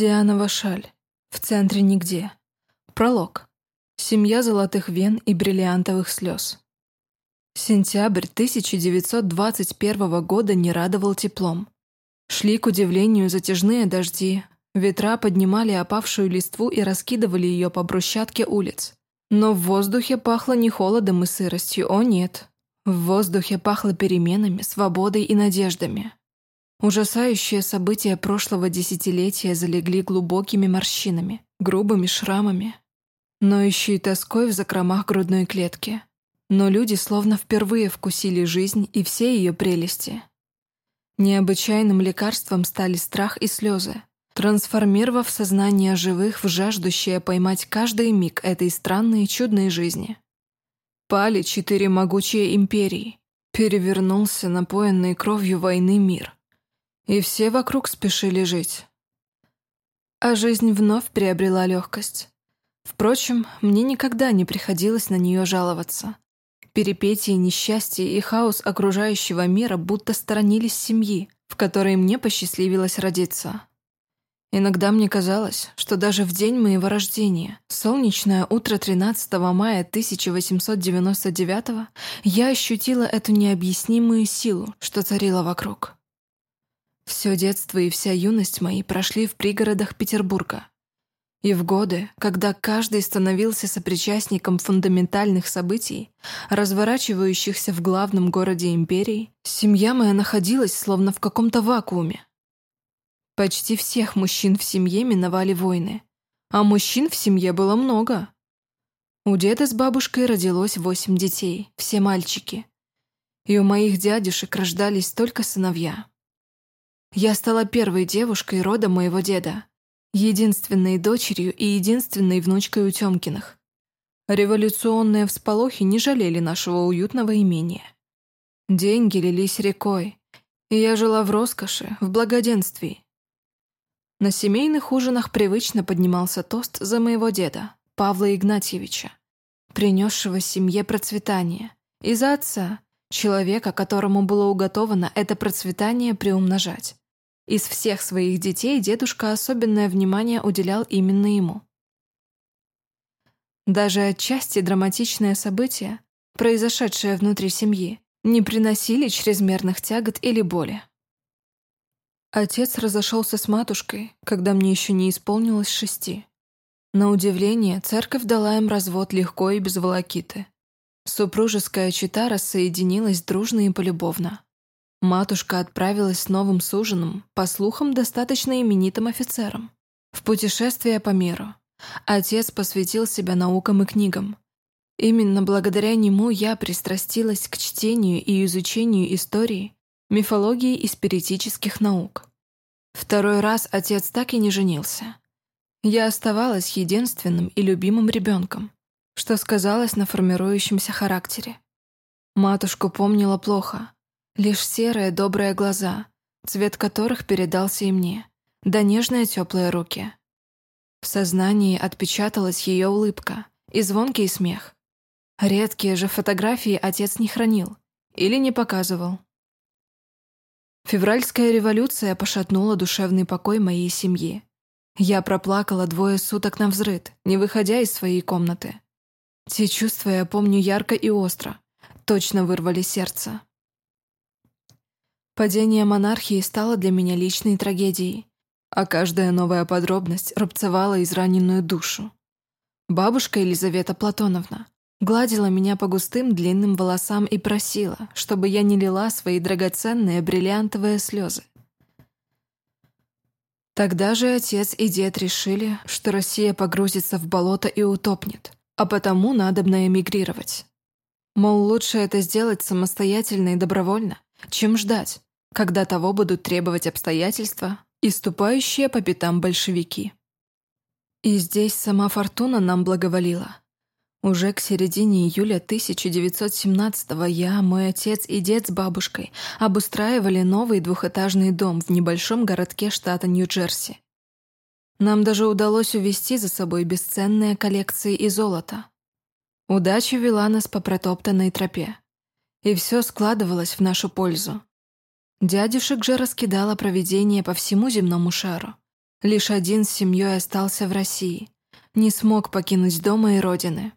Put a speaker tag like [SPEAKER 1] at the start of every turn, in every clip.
[SPEAKER 1] Дианова шаль. В центре нигде. Пролог. Семья золотых вен и бриллиантовых слез. Сентябрь 1921 года не радовал теплом. Шли, к удивлению, затяжные дожди. Ветра поднимали опавшую листву и раскидывали ее по брусчатке улиц. Но в воздухе пахло не холодом и сыростью, о нет. В воздухе пахло переменами, свободой и надеждами. Ужасающие события прошлого десятилетия залегли глубокими морщинами, грубыми шрамами, но еще и тоской в закромах грудной клетки. Но люди словно впервые вкусили жизнь и все ее прелести. Необычайным лекарством стали страх и слезы, трансформировав сознание живых в жаждущее поймать каждый миг этой странной и чудной жизни. Пали четыре могучие империи, перевернулся напоенный кровью войны мир — и все вокруг спешили жить. А жизнь вновь приобрела легкость. Впрочем, мне никогда не приходилось на нее жаловаться. Перепетии, несчастья и хаос окружающего мира будто сторонились семьи, в которой мне посчастливилось родиться. Иногда мне казалось, что даже в день моего рождения, солнечное утро 13 мая 1899 я ощутила эту необъяснимую силу, что царила вокруг. Все детство и вся юность мои прошли в пригородах Петербурга. И в годы, когда каждый становился сопричастником фундаментальных событий, разворачивающихся в главном городе империи, семья моя находилась словно в каком-то вакууме. Почти всех мужчин в семье миновали войны, а мужчин в семье было много. У деда с бабушкой родилось восемь детей, все мальчики. И у моих дядюшек рождались только сыновья. Я стала первой девушкой рода моего деда, единственной дочерью и единственной внучкой у Тёмкиных. Революционные всполохи не жалели нашего уютного имения. Деньги лились рекой, и я жила в роскоши, в благоденствии. На семейных ужинах привычно поднимался тост за моего деда, Павла Игнатьевича, принесшего семье процветание, и за отца, человека, которому было уготовано это процветание приумножать. Из всех своих детей дедушка особенное внимание уделял именно ему. Даже отчасти драматичные события, произошедшие внутри семьи, не приносили чрезмерных тягот или боли. Отец разошелся с матушкой, когда мне еще не исполнилось шести. На удивление, церковь дала им развод легко и без волокиты. Супружеская чита рассоединилась дружно и полюбовно. Матушка отправилась с новым суженым, по слухам, достаточно именитым офицером, в путешествие по миру. Отец посвятил себя наукам и книгам. Именно благодаря нему я пристрастилась к чтению и изучению истории, мифологии и спиритических наук. Второй раз отец так и не женился. Я оставалась единственным и любимым ребенком, что сказалось на формирующемся характере. Матушку помнила плохо, Лишь серые добрые глаза, цвет которых передался и мне, да нежные теплые руки. В сознании отпечаталась ее улыбка и звонкий смех. Редкие же фотографии отец не хранил или не показывал. Февральская революция пошатнула душевный покой моей семьи. Я проплакала двое суток на взрыд, не выходя из своей комнаты. Те чувства я помню ярко и остро, точно вырвали сердце. Падение монархии стало для меня личной трагедией, а каждая новая подробность рубцевала израненную душу. Бабушка Елизавета Платоновна гладила меня по густым длинным волосам и просила, чтобы я не лила свои драгоценные бриллиантовые слезы. Тогда же отец и дед решили, что Россия погрузится в болото и утопнет, а потому надобно эмигрировать. Мол, лучше это сделать самостоятельно и добровольно, чем ждать, когда того будут требовать обстоятельства и ступающие по пятам большевики. И здесь сама фортуна нам благоволила. Уже к середине июля 1917-го я, мой отец и дед с бабушкой обустраивали новый двухэтажный дом в небольшом городке штата Нью-Джерси. Нам даже удалось увезти за собой бесценные коллекции и золото. Удача вела нас по протоптанной тропе. И все складывалось в нашу пользу. Дядюшек же раскидало провидение по всему земному шару. Лишь один с семьей остался в России. Не смог покинуть дома и родины.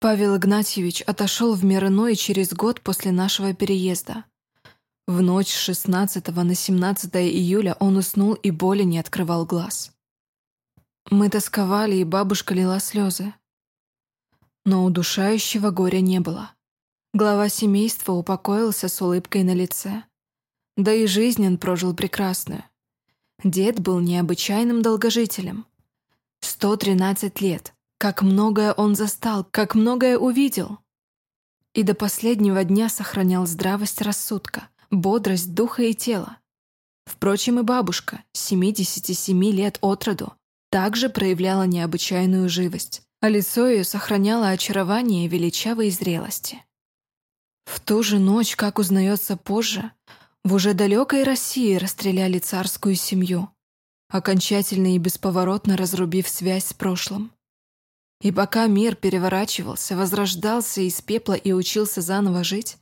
[SPEAKER 1] Павел Игнатьевич отошел в мир иной через год после нашего переезда. В ночь с 16 на 17 июля он уснул и боли не открывал глаз. Мы тосковали, и бабушка лила слезы. Но удушающего горя не было. Глава семейства упокоился с улыбкой на лице. Да и жизнь он прожил прекрасную. Дед был необычайным долгожителем. 113 лет. Как многое он застал, как многое увидел. И до последнего дня сохранял здравость рассудка, бодрость духа и тела. Впрочем, и бабушка, 77 лет от роду, также проявляла необычайную живость, а лицо ее сохраняло очарование величавой зрелости. В ту же ночь, как узнается позже, в уже далекой России расстреляли царскую семью, окончательно и бесповоротно разрубив связь с прошлым. И пока мир переворачивался, возрождался из пепла и учился заново жить,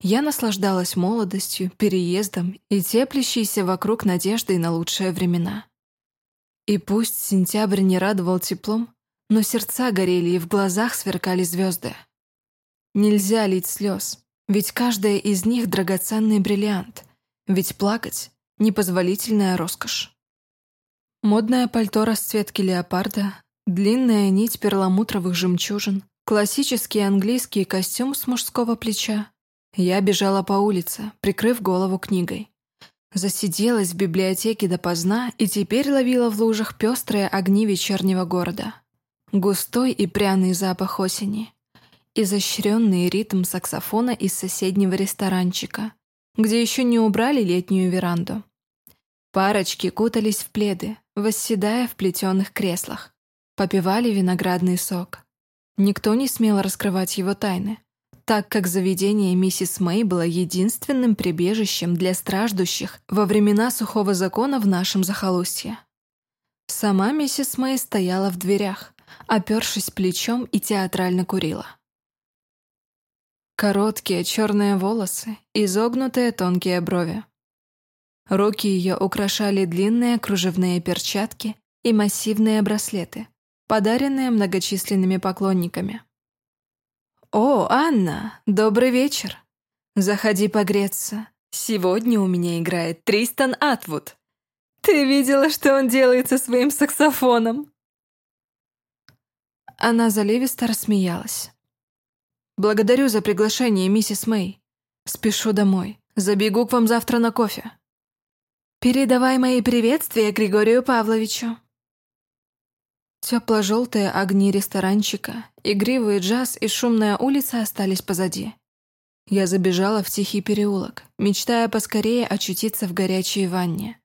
[SPEAKER 1] я наслаждалась молодостью, переездом и теплящейся вокруг надеждой на лучшие времена. И пусть сентябрь не радовал теплом, но сердца горели и в глазах сверкали звезды. Нельзя лить слез, ведь каждая из них драгоценный бриллиант, ведь плакать — непозволительная роскошь. Модное пальто расцветки леопарда, длинная нить перламутровых жемчужин, классический английский костюм с мужского плеча, я бежала по улице, прикрыв голову книгой. Засиделась в библиотеке допоздна и теперь ловила в лужах пестрые огни вечернего города. Густой и пряный запах осени. Изощренный ритм саксофона из соседнего ресторанчика, где еще не убрали летнюю веранду. Парочки кутались в пледы, восседая в плетеных креслах. Попивали виноградный сок. Никто не смел раскрывать его тайны так как заведение миссис Мэй было единственным прибежищем для страждущих во времена сухого закона в нашем захолустье. Сама миссис Мэй стояла в дверях, опершись плечом и театрально курила. Короткие черные волосы, изогнутые тонкие брови. Руки ее украшали длинные кружевные перчатки и массивные браслеты, подаренные многочисленными поклонниками. «О, Анна, добрый вечер. Заходи погреться. Сегодня у меня играет Тристан Атвуд. Ты видела, что он делает со своим саксофоном?» Она заливисто рассмеялась. «Благодарю за приглашение, миссис Мэй. Спешу домой. Забегу к вам завтра на кофе. Передавай мои приветствия Григорию Павловичу». Тепло-желтые огни ресторанчика, игривый джаз и шумная улица остались позади. Я забежала в тихий переулок, мечтая поскорее очутиться в горячей ванне.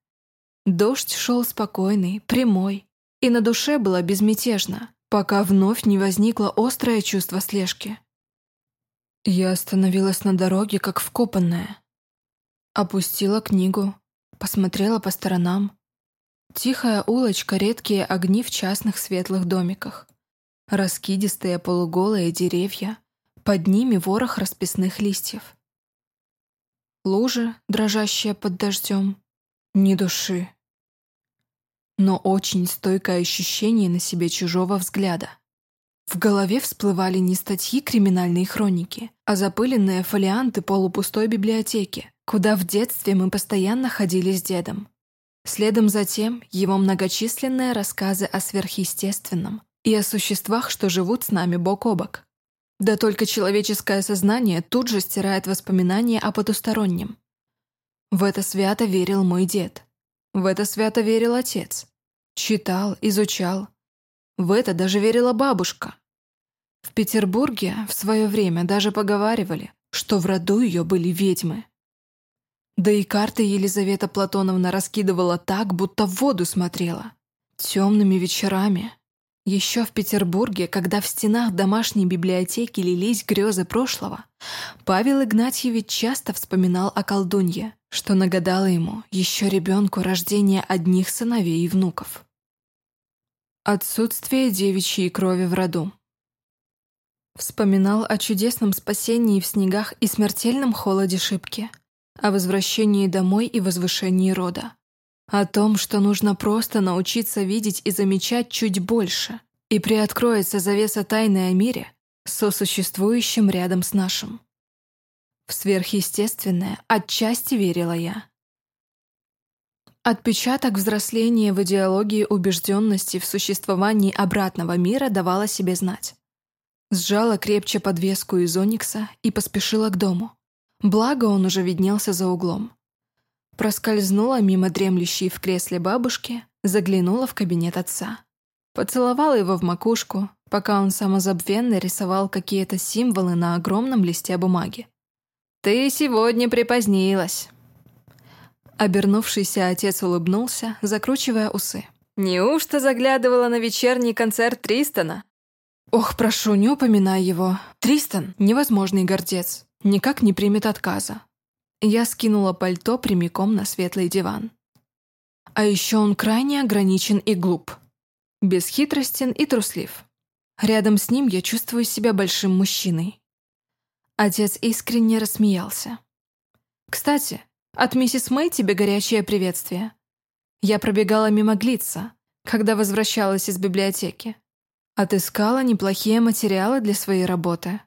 [SPEAKER 1] Дождь шел спокойный, прямой, и на душе было безмятежно, пока вновь не возникло острое чувство слежки. Я остановилась на дороге, как вкопанная. Опустила книгу, посмотрела по сторонам, Тихая улочка, редкие огни в частных светлых домиках. Раскидистые полуголые деревья, под ними ворох расписных листьев. Лужи, дрожащие под дождем, ни души. Но очень стойкое ощущение на себе чужого взгляда. В голове всплывали не статьи криминальной хроники, а запыленные фолианты полупустой библиотеки, куда в детстве мы постоянно ходили с дедом. Следом за тем его многочисленные рассказы о сверхъестественном и о существах, что живут с нами бок о бок. Да только человеческое сознание тут же стирает воспоминания о потустороннем. В это свято верил мой дед. В это свято верил отец. Читал, изучал. В это даже верила бабушка. В Петербурге в свое время даже поговаривали, что в роду ее были ведьмы. Да и карты Елизавета Платоновна раскидывала так, будто в воду смотрела. Темными вечерами. Еще в Петербурге, когда в стенах домашней библиотеки лились грезы прошлого, Павел Игнатьевич часто вспоминал о колдунье, что нагадало ему еще ребенку рождение одних сыновей и внуков. Отсутствие девичьей крови в роду. Вспоминал о чудесном спасении в снегах и смертельном холоде шибки – о возвращении домой и возвышении рода. О том, что нужно просто научиться видеть и замечать чуть больше, и приоткроется завеса тайны о мире, сосуществующем рядом с нашим. В сверхъестественное отчасти верила я. Отпечаток взросления в идеологии убежденности в существовании обратного мира давала себе знать. Сжала крепче подвеску из оникса и поспешила к дому. Благо он уже виднелся за углом. Проскользнула мимо дремлющей в кресле бабушки, заглянула в кабинет отца. Поцеловала его в макушку, пока он самозабвенно рисовал какие-то символы на огромном листе бумаги. «Ты сегодня припозднилась!» Обернувшийся отец улыбнулся, закручивая усы. «Неужто заглядывала на вечерний концерт Тристона?» «Ох, прошу, не упоминай его. Тристон — невозможный гордец. Никак не примет отказа». Я скинула пальто прямиком на светлый диван. А еще он крайне ограничен и глуп. Бесхитростен и труслив. Рядом с ним я чувствую себя большим мужчиной. Отец искренне рассмеялся. «Кстати, от миссис Мэй тебе горячее приветствие. Я пробегала мимо Глитца, когда возвращалась из библиотеки. Отыскала неплохие материалы для своей работы.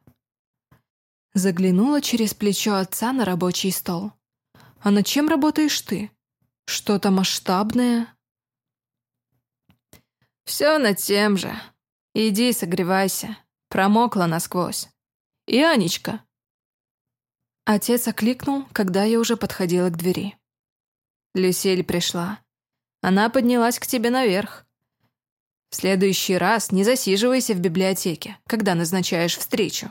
[SPEAKER 1] Заглянула через плечо отца на рабочий стол. «А над чем работаешь ты? Что-то масштабное?» «Все над тем же. Иди согревайся. Промокла насквозь. И Анечка, Отец окликнул, когда я уже подходила к двери. Люсиль пришла. Она поднялась к тебе наверх. В следующий раз не засиживайся в библиотеке, когда назначаешь встречу.